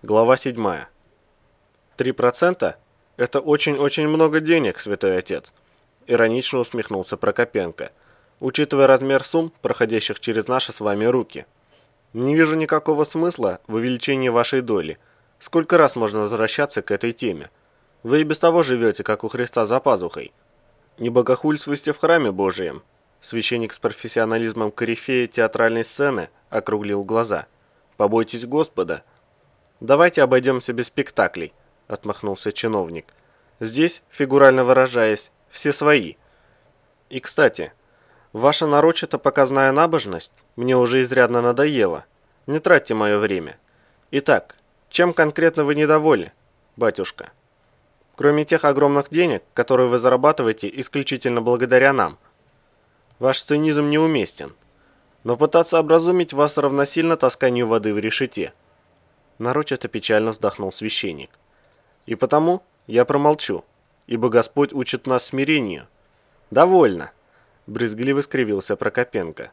Глава 7. «Три процента? Это очень-очень много денег, святой отец», – иронично усмехнулся Прокопенко, учитывая размер сумм, проходящих через наши с вами руки. «Не вижу никакого смысла в увеличении вашей доли. Сколько раз можно возвращаться к этой теме? Вы и без того живете, как у Христа за пазухой. Не богохульствуйте в храме Божием». Священник с профессионализмом корифея театральной сцены округлил глаза. «Побойтесь Господа». «Давайте обойдемся без спектаклей», – отмахнулся чиновник. «Здесь, фигурально выражаясь, все свои. И, кстати, ваша нарочито показная набожность мне уже изрядно надоела. Не тратьте мое время. Итак, чем конкретно вы недовольны, батюшка? Кроме тех огромных денег, которые вы зарабатываете исключительно благодаря нам. Ваш цинизм неуместен. Но пытаться образумить вас равносильно тасканию воды в решете – нарочито печально вздохнул священник. «И потому я промолчу, ибо Господь учит нас смирению». «Довольно», – брезгливо скривился Прокопенко.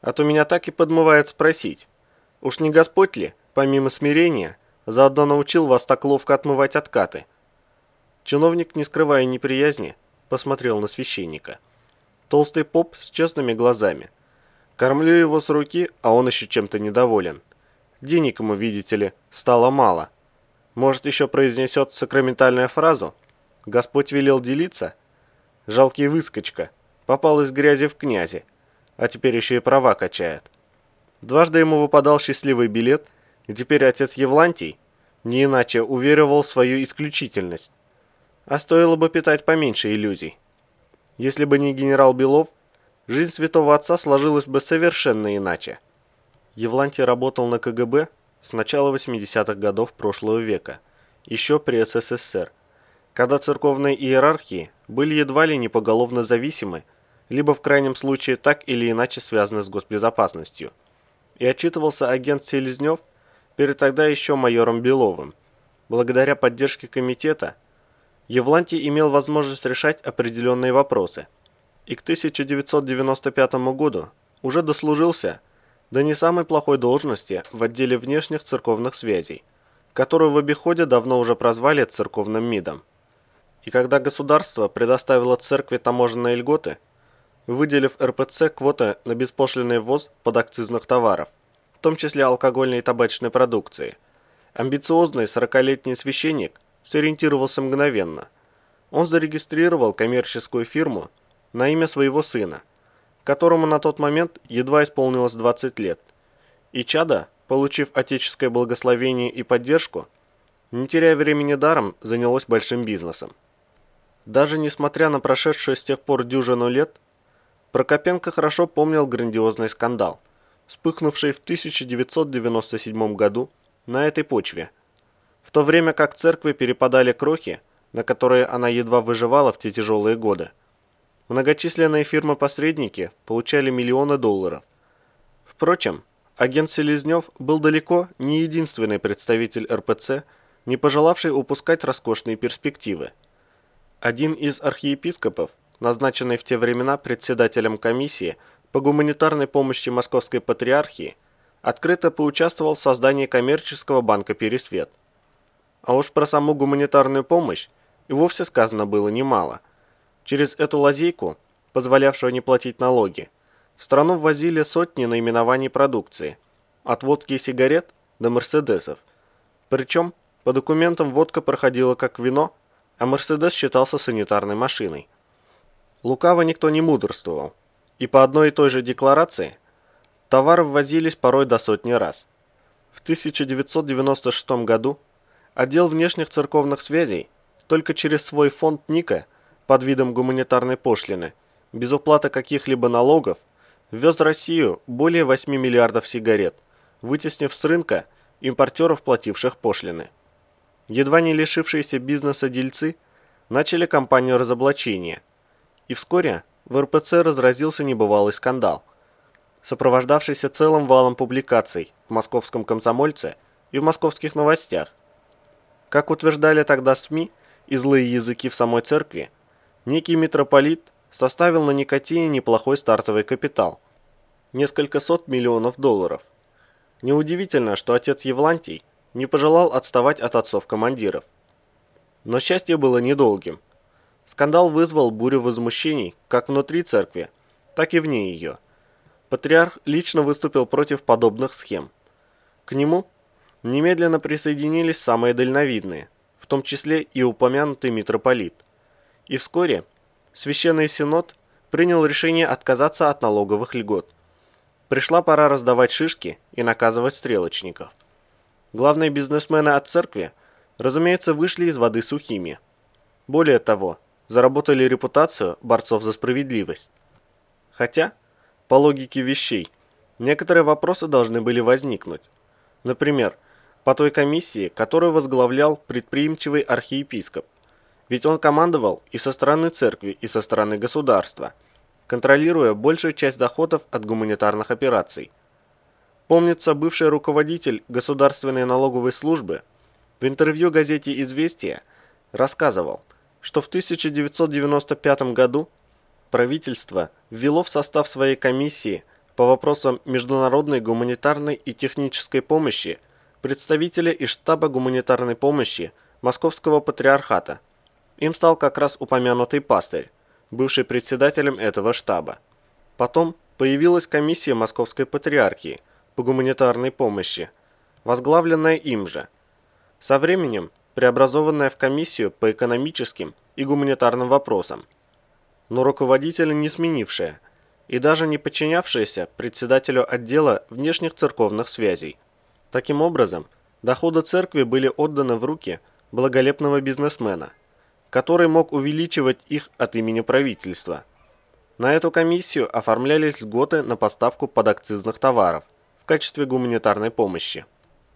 «А то меня так и подмывает спросить, уж не Господь ли, помимо смирения, заодно научил вас так ловко отмывать откаты?» Чиновник, не скрывая неприязни, посмотрел на священника. Толстый поп с честными глазами. Кормлю его с руки, а он еще чем-то недоволен. Денег ему, видите ли, стало мало. Может, еще произнесет сакраментальную фразу? Господь велел делиться? Жалкий выскочка. Попал из грязи в князи. А теперь еще и права качает. Дважды ему выпадал счастливый билет, и теперь отец Евлантий не иначе уверовал в свою исключительность. А стоило бы питать поменьше иллюзий. Если бы не генерал Белов, жизнь святого отца сложилась бы совершенно иначе. Евлантий работал на КГБ с начала 80-х годов прошлого века, еще при СССР, когда церковные иерархии были едва ли не поголовно зависимы, либо в крайнем случае так или иначе связаны с госбезопасностью. И отчитывался агент Селезнев перед тогда еще майором Беловым. Благодаря поддержке комитета Евлантий имел возможность решать определенные вопросы. И к 1995 году уже дослужился да не самой плохой должности в отделе внешних церковных связей, которую в обиходе давно уже прозвали церковным МИДом. И когда государство предоставило церкви таможенные льготы, выделив РПЦ квоты на беспошлинный ввоз подакцизных товаров, в том числе алкогольной и табачной продукции, амбициозный 40-летний священник сориентировался мгновенно. Он зарегистрировал коммерческую фирму на имя своего сына – которому на тот момент едва исполнилось 20 лет. И Чада, получив отеческое благословение и поддержку, не теряя времени даром, занялось большим бизнесом. Даже несмотря на прошедшую с тех пор дюжину лет, Прокопенко хорошо помнил грандиозный скандал, вспыхнувший в 1997 году на этой почве, в то время как церкви перепадали крохи, на которые она едва выживала в те тяжелые годы. Многочисленные фирмы-посредники получали миллионы долларов. Впрочем, агент Селезнев был далеко не единственный представитель РПЦ, не пожелавший упускать роскошные перспективы. Один из архиепископов, назначенный в те времена председателем комиссии по гуманитарной помощи Московской Патриархии, открыто поучаствовал в создании коммерческого банка «Пересвет». А уж про саму гуманитарную помощь и вовсе сказано было немало – Через эту лазейку, позволявшую не платить налоги, в страну ввозили сотни наименований продукции, от водки и сигарет до мерседесов. Причем по документам водка проходила как вино, а мерседес считался санитарной машиной. Лукаво никто не мудрствовал, и по одной и той же декларации товары ввозились порой до сотни раз. В 1996 году отдел внешних церковных связей только через свой фонд Ника – под видом гуманитарной пошлины, без уплаты каких-либо налогов, ввез в Россию более 8 миллиардов сигарет, вытеснив с рынка импортеров, плативших пошлины. Едва не лишившиеся бизнеса дельцы начали кампанию разоблачения, и вскоре в РПЦ разразился небывалый скандал, сопровождавшийся целым валом публикаций в «Московском комсомольце» и в «Московских новостях». Как утверждали тогда СМИ и злые языки в самой церкви, Некий митрополит составил на никотине неплохой стартовый капитал – несколько сот миллионов долларов. Неудивительно, что отец Евлантий не пожелал отставать от отцов-командиров. Но счастье было недолгим. Скандал вызвал бурю возмущений как внутри церкви, так и вне ее. Патриарх лично выступил против подобных схем. К нему немедленно присоединились самые дальновидные, в том числе и упомянутый митрополит. И вскоре Священный Синод принял решение отказаться от налоговых льгот. Пришла пора раздавать шишки и наказывать стрелочников. Главные бизнесмены от церкви, разумеется, вышли из воды сухими. Более того, заработали репутацию борцов за справедливость. Хотя, по логике вещей, некоторые вопросы должны были возникнуть. Например, по той комиссии, которую возглавлял предприимчивый архиепископ. Ведь он командовал и со стороны церкви, и со стороны государства, контролируя большую часть доходов от гуманитарных операций. Помнится, бывший руководитель Государственной налоговой службы в интервью газете «Известия» рассказывал, что в 1995 году правительство ввело в состав своей комиссии по вопросам международной гуманитарной и технической помощи представителя из штаба гуманитарной помощи Московского патриархата. Им стал как раз упомянутый пастырь, бывший председателем этого штаба. Потом появилась комиссия Московской патриархии по гуманитарной помощи, возглавленная им же. Со временем преобразованная в комиссию по экономическим и гуманитарным вопросам, но руководителя не сменившая – и даже не подчинявшиеся председателю отдела внешних церковных связей. Таким образом, доходы церкви были отданы в руки благолепного бизнесмена, который мог увеличивать их от имени правительства. На эту комиссию оформлялись льготы на поставку подакцизных товаров в качестве гуманитарной помощи.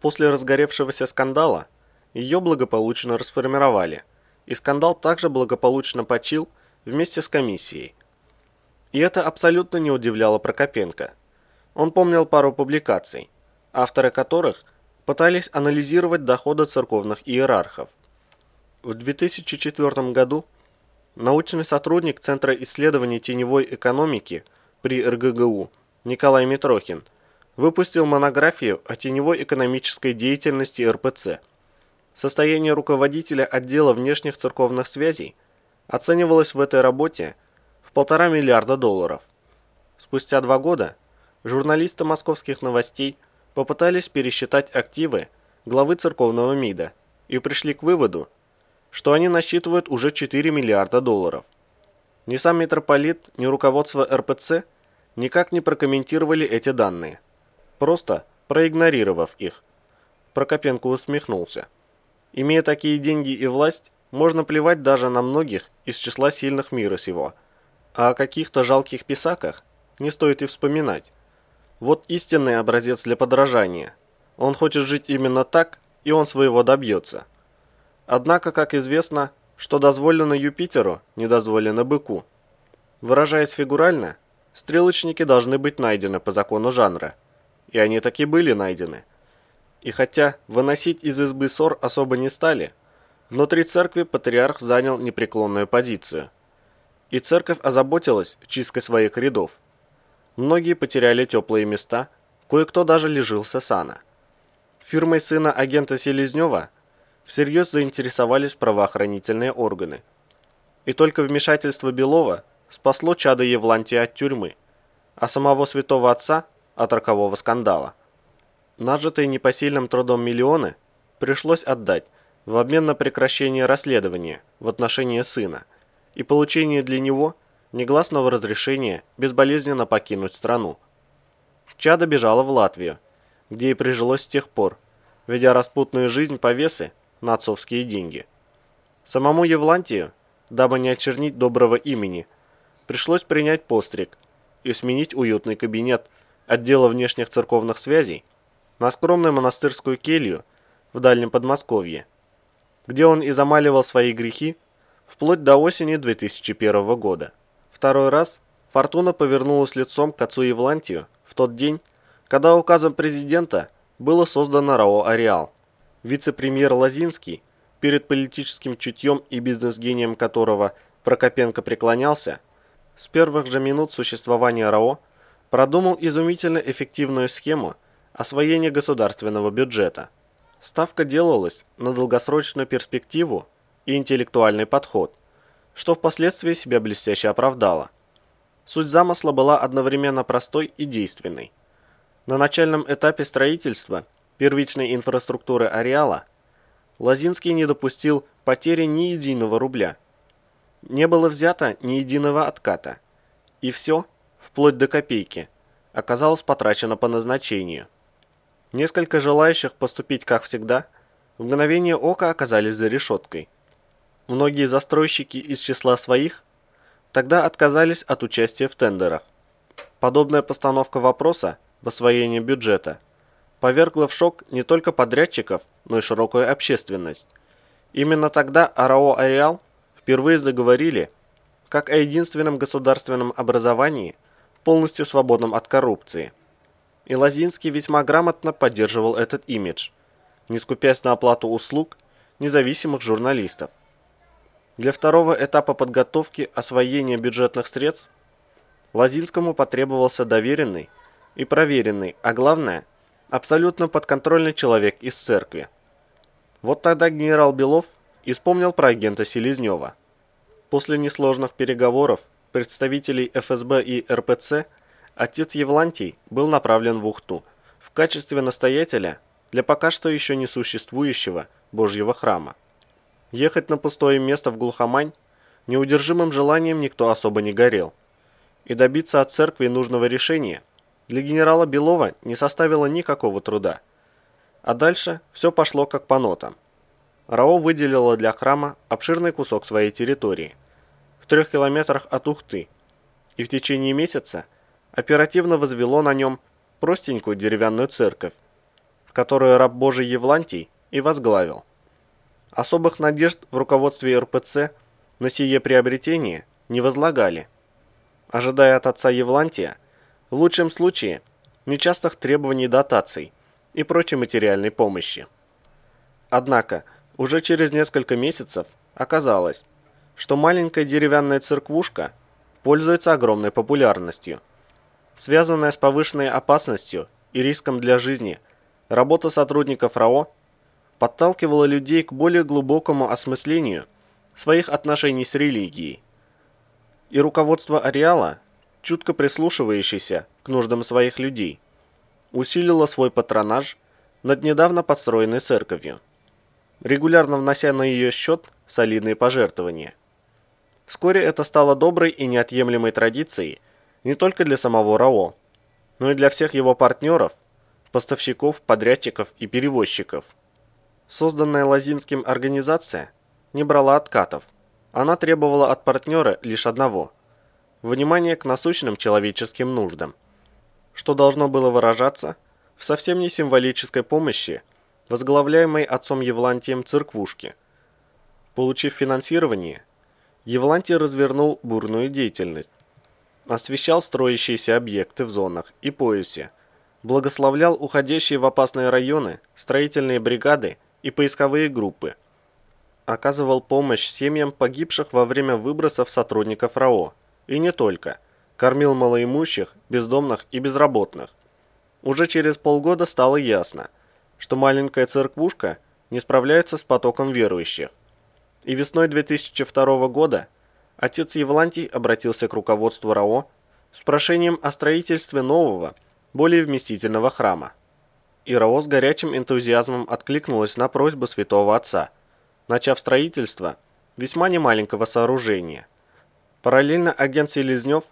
После разгоревшегося скандала ее благополучно расформировали, и скандал также благополучно почил вместе с комиссией – и это абсолютно не удивляло Прокопенко. Он помнил пару публикаций, авторы которых пытались анализировать доходы церковных иерархов. В 2004 году научный сотрудник Центра исследований теневой экономики при РГГУ Николай Митрохин выпустил монографию о теневой экономической деятельности РПЦ. Состояние руководителя отдела внешних церковных связей оценивалось в этой работе полтора миллиарда долларов. Спустя два года журналисты московских новостей попытались пересчитать активы главы церковного МИДа и пришли к выводу, что они насчитывают уже 4 миллиарда долларов. Ни сам митрополит, ни руководство РПЦ никак не прокомментировали эти данные, просто проигнорировав их. Прокопенко усмехнулся. Имея такие деньги и власть, можно плевать даже на многих из числа сильных мира сего – а о каких-то жалких писаках не стоит и вспоминать. Вот истинный образец для подражания. Он хочет жить именно так, и он своего добьется. Однако, как известно, что дозволено Юпитеру, не дозволено быку. Выражаясь фигурально, стрелочники должны быть найдены по закону жанра. И они таки были найдены. И хотя выносить из избы ссор особо не стали, внутри церкви патриарх занял непреклонную позицию – и церковь озаботилась чисткой своих рядов. Многие потеряли теплые места, кое-кто даже лежился сана. Фирмой сына агента Селезнева всерьез заинтересовались правоохранительные органы. И только вмешательство Белова спасло чадо Евлантия от тюрьмы, а самого святого отца от рокового скандала. Нажитые непосильным трудом миллионы пришлось отдать в обмен на прекращение расследования в отношении сына – и получение для него негласного разрешения безболезненно покинуть страну. Чада бежала в Латвию, где и прижилось с тех пор, ведя распутную жизнь по весы на отцовские деньги. Самому Евлантию, дабы не очернить доброго имени, пришлось принять постриг и сменить уютный кабинет отдела внешних церковных связей на скромную монастырскую келью в дальнем Подмосковье, где он и замаливал свои грехи вплоть до осени 2001 года. Второй раз Фортуна повернулась лицом к отцу Евлантию в тот день, когда указом президента было создано РАО «Ареал». Вице-премьер Лазинский, перед политическим чутьем и бизнес-гением которого Прокопенко преклонялся, с первых же минут существования РАО продумал изумительно эффективную схему освоения государственного бюджета. Ставка делалась на долгосрочную перспективу и интеллектуальный подход, что впоследствии себя блестяще оправдало. Суть замысла была одновременно простой и действенной. На начальном этапе строительства первичной инфраструктуры ареала Лозинский не допустил потери ни единого рубля. Не было взято ни единого отката. И все, вплоть до копейки, оказалось потрачено по назначению. Несколько желающих поступить как всегда, в мгновение ока оказались за решеткой. Многие застройщики из числа своих тогда отказались от участия в тендерах. Подобная постановка вопроса в освоении бюджета повергла в шок не только подрядчиков, но и широкую общественность. Именно тогда АРАО «Ареал» впервые заговорили как о единственном государственном образовании, полностью свободном от коррупции – и Лозинский весьма грамотно поддерживал этот имидж, не скупясь на оплату услуг независимых журналистов. Для второго этапа подготовки освоения бюджетных средств Лозинскому потребовался доверенный и проверенный, а главное, абсолютно подконтрольный человек из церкви. Вот тогда генерал Белов и вспомнил про агента Селезнева. После несложных переговоров представителей ФСБ и РПЦ – отец Евлантий был направлен в Ухту в качестве настоятеля для пока что еще не существующего Божьего храма. Ехать на пустое место в глухомань неудержимым желанием никто особо не горел. И добиться от церкви нужного решения для генерала Белова не составило никакого труда. А дальше все пошло как по нотам. РАО выделила для храма обширный кусок своей территории в трех километрах от Ухты, и в течение месяца оперативно возвело на нем простенькую деревянную церковь, которую раб Божий Евлантий и возглавил. Особых надежд в руководстве РПЦ на сие приобретение не возлагали, ожидая от отца Евлантия в лучшем случае нечастых требований дотаций и прочей материальной помощи. Однако, уже через несколько месяцев оказалось, что маленькая деревянная церквушка пользуется огромной популярностью – связанная с повышенной опасностью и риском для жизни, работа сотрудников РАО подталкивала людей к более глубокому осмыслению своих отношений с религией. И руководство Ареала, чутко прислушивающееся к нуждам своих людей, усилило свой патронаж над недавно подстроенной церковью, регулярно внося на ее счет солидные пожертвования. Вскоре это стало доброй и неотъемлемой традицией – не только для самого РАО, но и для всех его партнеров, поставщиков, подрядчиков и перевозчиков. Созданная Лозинским организация не брала откатов. Она требовала от партнера лишь одного – внимания к насущным человеческим нуждам, что должно было выражаться в совсем не символической помощи, возглавляемой отцом Евлантием церквушки. Получив финансирование, Евлантий развернул бурную деятельность, освещал строящиеся объекты в зонах и поясе, благословлял уходящие в опасные районы строительные бригады и поисковые группы, оказывал помощь семьям погибших во время выбросов сотрудников РАО, и не только, кормил малоимущих, бездомных и безработных. Уже через полгода стало ясно, что маленькая церквушка не справляется с потоком верующих. И весной 2002 года отец Евлантий обратился к руководству РАО с прошением о строительстве нового, более вместительного храма. И РАО с горячим энтузиазмом откликнулась на просьбу святого отца, начав строительство весьма немаленького сооружения. Параллельно агент Селезнев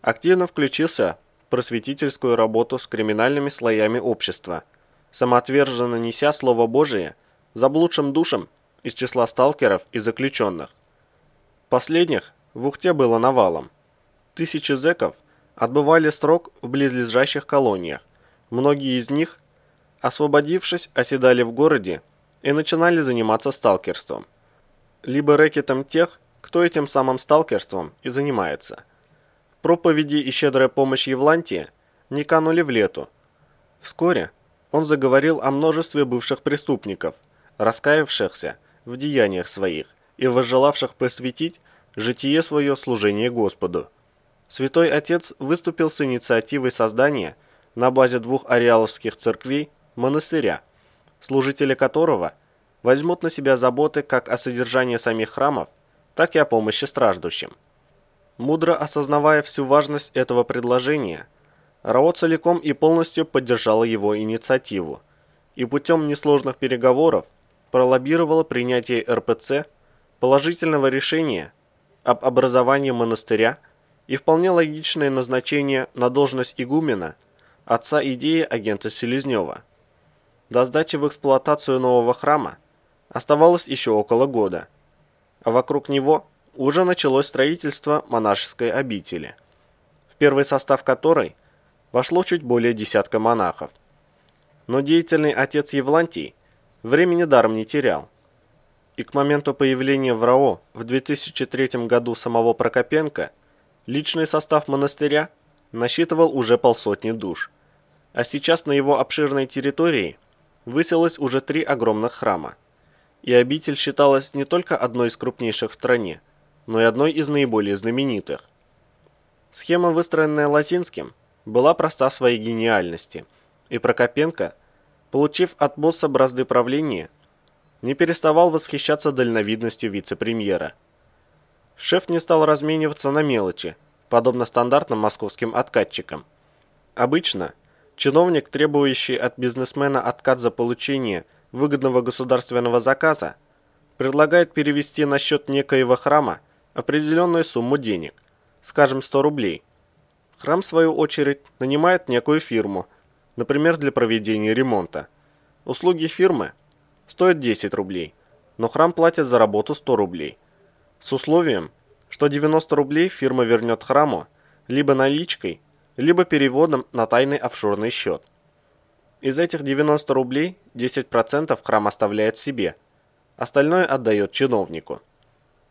активно включился в просветительскую работу с криминальными слоями общества, самоотверженно неся Слово Божие заблудшим душам из числа сталкеров и заключенных. Последних в Ухте было навалом. Тысячи зэков отбывали срок в близлежащих колониях. Многие из них, освободившись, оседали в городе и начинали заниматься сталкерством. Либо рэкетом тех, кто этим самым сталкерством и занимается. Проповеди и щедрая помощь Евлантия не канули в лету. Вскоре он заговорил о множестве бывших преступников, раскаявшихся в деяниях своих и возжелавших посвятить житие свое служение Господу. Святой Отец выступил с инициативой создания на базе двух ареаловских церквей монастыря служители которого возьмут на себя заботы как о содержании самих храмов, так и о помощи страждущим. Мудро осознавая всю важность этого предложения, Рао целиком и полностью поддержала его инициативу и путем несложных переговоров пролоббировала принятие РПЦ положительного решения об образовании монастыря и вполне логичное назначение на должность игумена отца идеи агента Селезнева. До сдачи в эксплуатацию нового храма оставалось еще около года, а вокруг него уже началось строительство монашеской обители, в первый состав которой вошло чуть более десятка монахов. Но деятельный отец Евлантий времени даром не терял. И к моменту появления в РАО в 2003 году самого Прокопенко личный состав монастыря насчитывал уже полсотни душ. А сейчас на его обширной территории высилось уже три огромных храма. И обитель считалась не только одной из крупнейших в стране, но и одной из наиболее знаменитых. Схема, выстроенная Лозинским, была проста в своей гениальности, и Прокопенко, получив от босса бразды правления, не переставал восхищаться дальновидностью вице-премьера. Шеф не стал размениваться на мелочи, подобно стандартным московским откатчикам. Обычно чиновник, требующий от бизнесмена откат за получение выгодного государственного заказа, предлагает перевести на счет некоего храма определенную сумму денег, скажем 100 рублей. Храм, в свою очередь, нанимает некую фирму, например, для проведения ремонта. Услуги фирмы стоят 10 рублей, но храм платит за работу 100 рублей. С условием, что 90 рублей фирма вернет храму либо наличкой, либо переводом на тайный офшорный счет. Из этих 90 рублей 10% храм оставляет себе, остальное отдает чиновнику.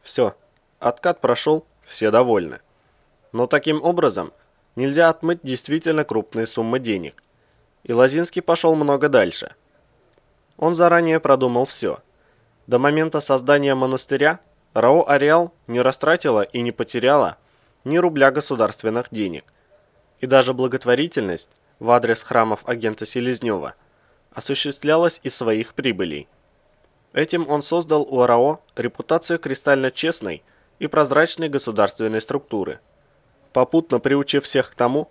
Все, Откат прошел, все довольны. Но таким образом нельзя отмыть действительно крупные суммы денег. И Лозинский пошел много дальше. Он заранее продумал все. До момента создания монастыря РАО «Ареал» не растратила и не потеряла ни рубля государственных денег. И даже благотворительность в адрес храмов агента Селезнева осуществлялась из своих прибылей. Этим он создал у РАО репутацию кристально честной и прозрачной государственной структуры, попутно приучив всех к тому,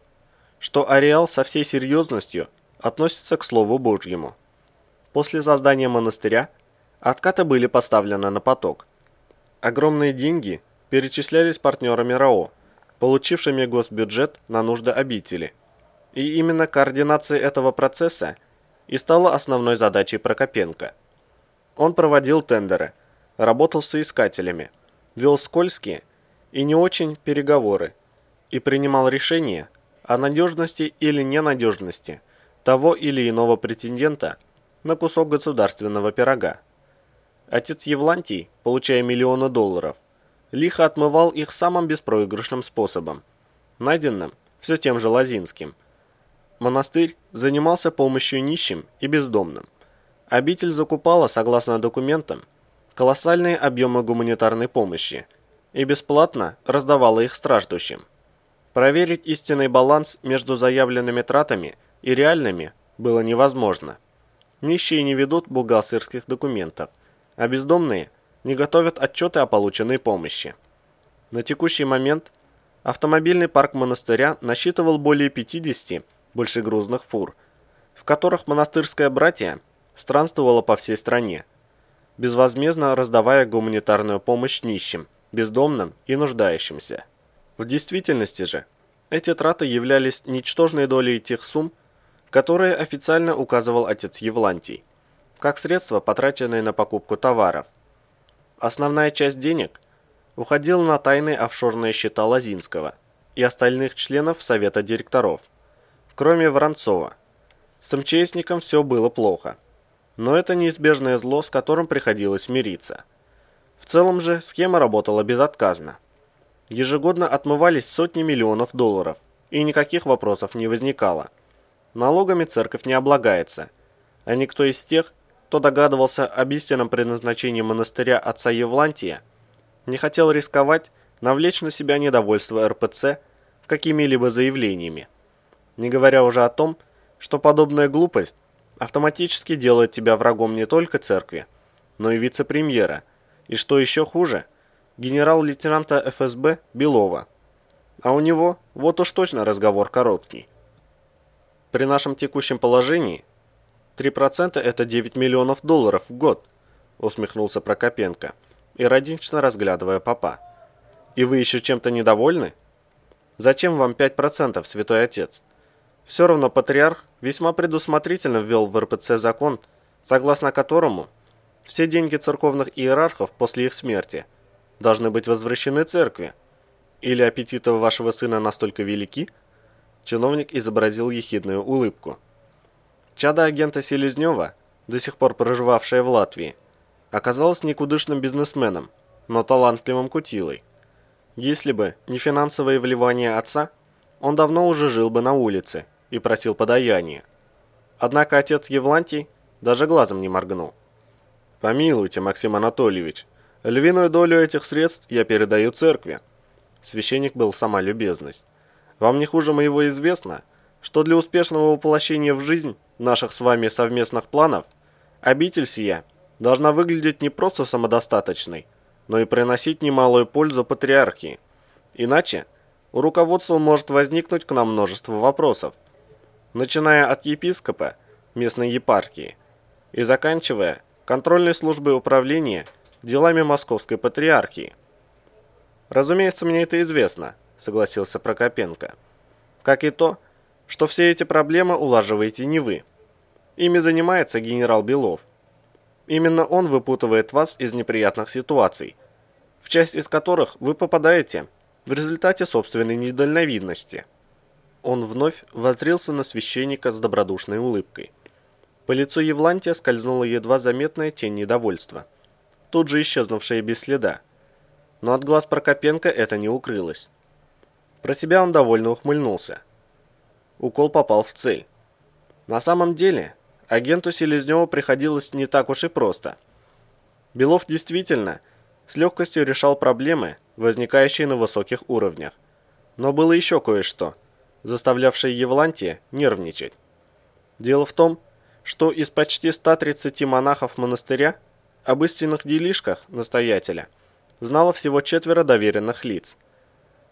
что ареал со всей серьезностью относится к Слову Божьему. После создания монастыря откаты были поставлены на поток. Огромные деньги перечислялись партнерами РАО, получившими госбюджет на нужды обители. И именно координация этого процесса и стала основной задачей Прокопенко. Он проводил тендеры, работал с соискателями – вел скользкие и не очень переговоры и принимал решения о надежности или ненадежности того или иного претендента на кусок государственного пирога. Отец Евлантий, получая миллионы долларов, лихо отмывал их самым беспроигрышным способом, найденным все тем же Лазинским. Монастырь занимался помощью нищим и бездомным. Обитель закупала, согласно документам, колоссальные объемы гуманитарной помощи и бесплатно раздавала их страждущим. Проверить истинный баланс между заявленными тратами и реальными было невозможно. Нищие не ведут бухгалтерских документов, а бездомные не готовят отчеты о полученной помощи. На текущий момент автомобильный парк монастыря насчитывал более 50 большегрузных фур, в которых монастырское братья странствовало по всей стране, безвозмездно раздавая гуманитарную помощь нищим, бездомным и нуждающимся. В действительности же, эти траты являлись ничтожной долей тех сумм, которые официально указывал отец Евлантий, как средства, потраченные на покупку товаров. Основная часть денег уходила на тайные офшорные счета Лазинского и остальных членов Совета директоров, кроме Воронцова. С МЧСником все было плохо – но это неизбежное зло, с которым приходилось мириться. В целом же схема работала безотказно. Ежегодно отмывались сотни миллионов долларов, и никаких вопросов не возникало. Налогами церковь не облагается, а никто из тех, кто догадывался об истинном предназначении монастыря отца Евлантия, не хотел рисковать навлечь на себя недовольство РПЦ какими-либо заявлениями. Не говоря уже о том, что подобная глупость автоматически делает тебя врагом не только церкви, но и вице-премьера, и что еще хуже, генерал-лейтенанта ФСБ Белова. А у него вот уж точно разговор короткий. При нашем текущем положении 3% это 9 миллионов долларов в год, усмехнулся Прокопенко, иронично разглядывая папа. И вы еще чем-то недовольны? Зачем вам 5%, святой отец? Все равно патриарх весьма предусмотрительно ввел в РПЦ закон, согласно которому все деньги церковных иерархов после их смерти должны быть возвращены церкви. Или аппетиты вашего сына настолько велики? Чиновник изобразил ехидную улыбку. Чада агента Селезнева, до сих пор проживавшая в Латвии, оказалась никудышным бизнесменом, но талантливым кутилой. Если бы не финансовые вливания отца, он давно уже жил бы на улице и просил подаяния. Однако отец Евлантий даже глазом не моргнул. «Помилуйте, Максим Анатольевич, львиную долю этих средств я передаю церкви». Священник был сама любезность. «Вам не хуже моего известно, что для успешного воплощения в жизнь наших с вами совместных планов обитель сия должна выглядеть не просто самодостаточной, но и приносить немалую пользу патриархии. Иначе у руководства может возникнуть к нам множество вопросов, начиная от епископа местной епархии и заканчивая контрольной службой управления делами Московской Патриархии. «Разумеется, мне это известно», – согласился Прокопенко. «Как и то, что все эти проблемы улаживаете не вы. Ими занимается генерал Белов. Именно он выпутывает вас из неприятных ситуаций, в часть из которых вы попадаете в результате собственной недальновидности». Он вновь воззрился на священника с добродушной улыбкой. По лицу Евлантия скользнула едва заметная тень недовольства, тут же исчезнувшая без следа. Но от глаз Прокопенко это не укрылось. Про себя он довольно ухмыльнулся. Укол попал в цель. На самом деле, агенту Селезнева приходилось не так уж и просто. Белов действительно с легкостью решал проблемы, возникающие на высоких уровнях. Но было еще кое-что, заставлявшее Евлантия нервничать. Дело в том, что из почти 130 монахов монастыря об истинных делишках настоятеля знало всего четверо доверенных лиц.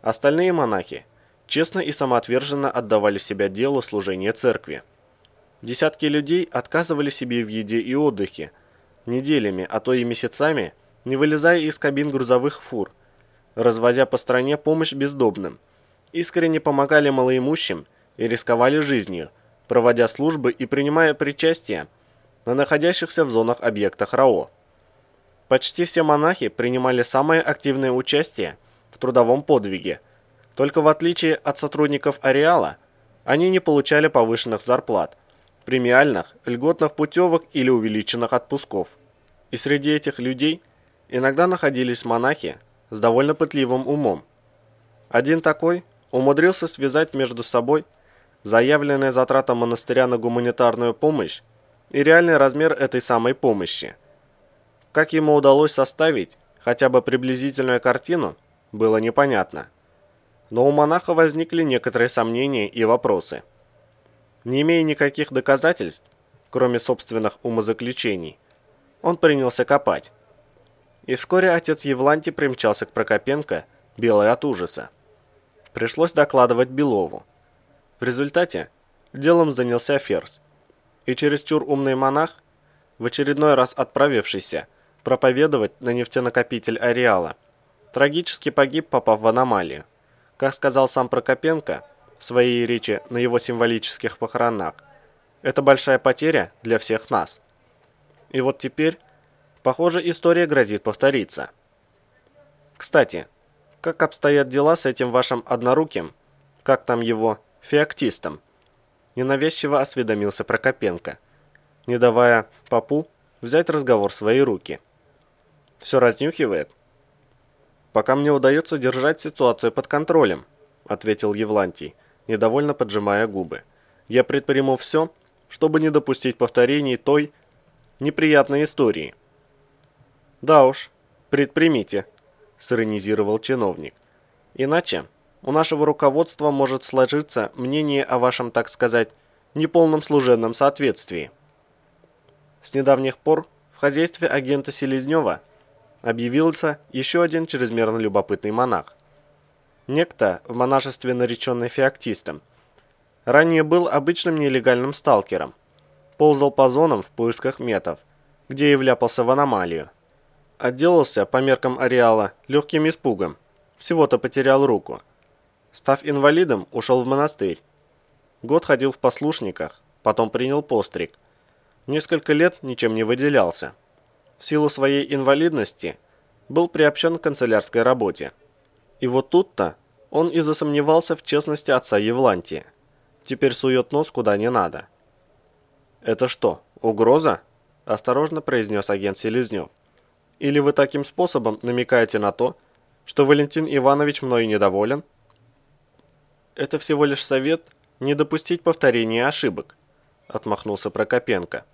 Остальные монахи честно и самоотверженно отдавали себя делу служения церкви. Десятки людей отказывали себе в еде и отдыхе, неделями, а то и месяцами, не вылезая из кабин грузовых фур, развозя по стране помощь бездомным, искренне помогали малоимущим и рисковали жизнью, проводя службы и принимая причастие на находящихся в зонах объектах РАО. Почти все монахи принимали самое активное участие в трудовом подвиге, только в отличие от сотрудников ареала, они не получали повышенных зарплат, премиальных, льготных путевок или увеличенных отпусков. И среди этих людей иногда находились монахи с довольно пытливым умом. Один такой умудрился связать между собой заявленная затрата монастыря на гуманитарную помощь и реальный размер этой самой помощи. Как ему удалось составить хотя бы приблизительную картину, было непонятно. Но у монаха возникли некоторые сомнения и вопросы. Не имея никаких доказательств, кроме собственных умозаключений, он принялся копать. И вскоре отец Евлантий примчался к Прокопенко, белый от ужаса. Пришлось докладывать Белову. В результате делом занялся Ферзь, и чересчур умный монах, в очередной раз отправившийся проповедовать на нефтенакопитель ареала, трагически погиб, попав в аномалию. Как сказал сам Прокопенко в своей речи на его символических похоронах, это большая потеря для всех нас. И вот теперь, похоже, история грозит повториться. Кстати, как обстоят дела с этим вашим одноруким, как там его, феоктистом. Ненавязчиво осведомился Прокопенко, не давая попу взять разговор в свои руки. Все разнюхивает? Пока мне удается держать ситуацию под контролем, ответил Евлантий, недовольно поджимая губы. Я предприму все, чтобы не допустить повторений той неприятной истории. Да уж, предпримите, сиронизировал чиновник. Иначе у нашего руководства может сложиться мнение о вашем, так сказать, неполном служебном соответствии. С недавних пор в хозяйстве агента Селезнева объявился еще один чрезмерно любопытный монах. Некто в монашестве нареченный феоктистом. Ранее был обычным нелегальным сталкером. Ползал по зонам в поисках метов, где и вляпался в аномалию. Отделался по меркам ареала легким испугом. Всего-то потерял руку. Став инвалидом, ушел в монастырь. Год ходил в послушниках, потом принял постриг. Несколько лет ничем не выделялся. В силу своей инвалидности был приобщен к канцелярской работе. И вот тут-то он и засомневался в честности отца Евлантия. Теперь сует нос куда не надо. «Это что, угроза?» – осторожно произнес агент Селезнев. «Или вы таким способом намекаете на то, что Валентин Иванович мной недоволен?» «Это всего лишь совет не допустить повторения ошибок», – отмахнулся Прокопенко.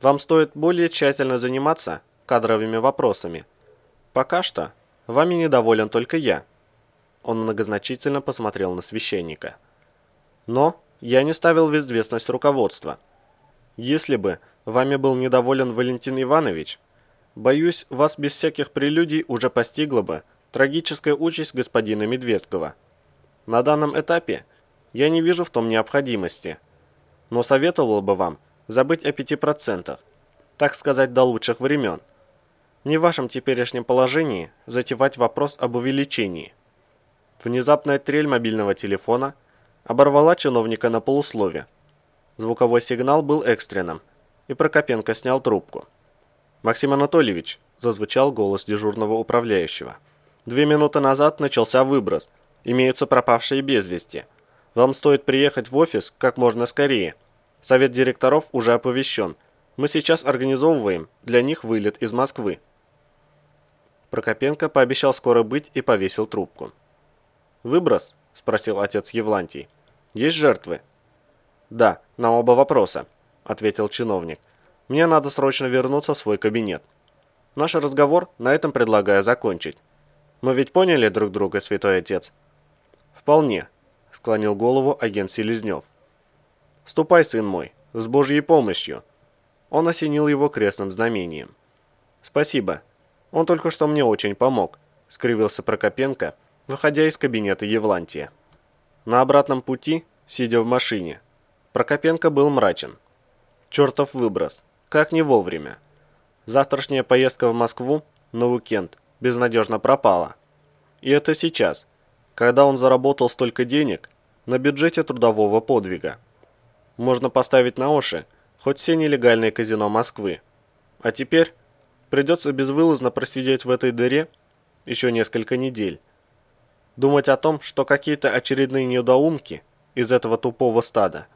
«Вам стоит более тщательно заниматься кадровыми вопросами. Пока что вами недоволен только я». Он многозначительно посмотрел на священника. «Но я не ставил в известность руководства. Если бы вами был недоволен Валентин Иванович, боюсь, вас без всяких прелюдий уже постигла бы трагическая участь господина Медведкова. На данном этапе я не вижу в том необходимости, но советовал бы вам забыть о 5%, так сказать, до лучших времен. Не в вашем теперешнем положении затевать вопрос об увеличении. Внезапная трель мобильного телефона оборвала чиновника на полуслове. Звуковой сигнал был экстренным, и Прокопенко снял трубку. «Максим Анатольевич», – зазвучал голос дежурного управляющего. «Две минуты назад начался выброс. Имеются пропавшие без вести. Вам стоит приехать в офис как можно скорее. Совет директоров уже оповещен. Мы сейчас организовываем для них вылет из Москвы». Прокопенко пообещал скоро быть и повесил трубку. «Выброс?» – спросил отец Евлантий. «Есть жертвы?» «Да, на оба вопроса», – ответил чиновник. «Мне надо срочно вернуться в свой кабинет. Наш разговор на этом предлагаю закончить. Мы ведь поняли друг друга, святой отец?» «Вполне», – склонил голову агент Селезнев. «Ступай, сын мой, с Божьей помощью». Он осенил его крестным знамением. «Спасибо. Он только что мне очень помог», – скривился Прокопенко – выходя из кабинета Евлантия. На обратном пути, сидя в машине, Прокопенко был мрачен. Чертов выброс. Как не вовремя. Завтрашняя поездка в Москву на уикенд безнадежно пропала. И это сейчас, когда он заработал столько денег на бюджете трудового подвига. Можно поставить на уши хоть все нелегальные казино Москвы. А теперь придется безвылазно просидеть в этой дыре еще несколько недель. Думать о том, что какие-то очередные недоумки из этого тупого стада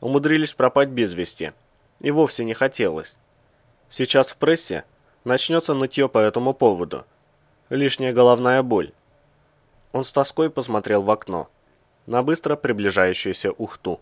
умудрились пропасть без вести, и вовсе не хотелось. Сейчас в прессе начнется нытье по этому поводу. Лишняя головная боль. Он с тоской посмотрел в окно на быстро приближающуюся Ухту.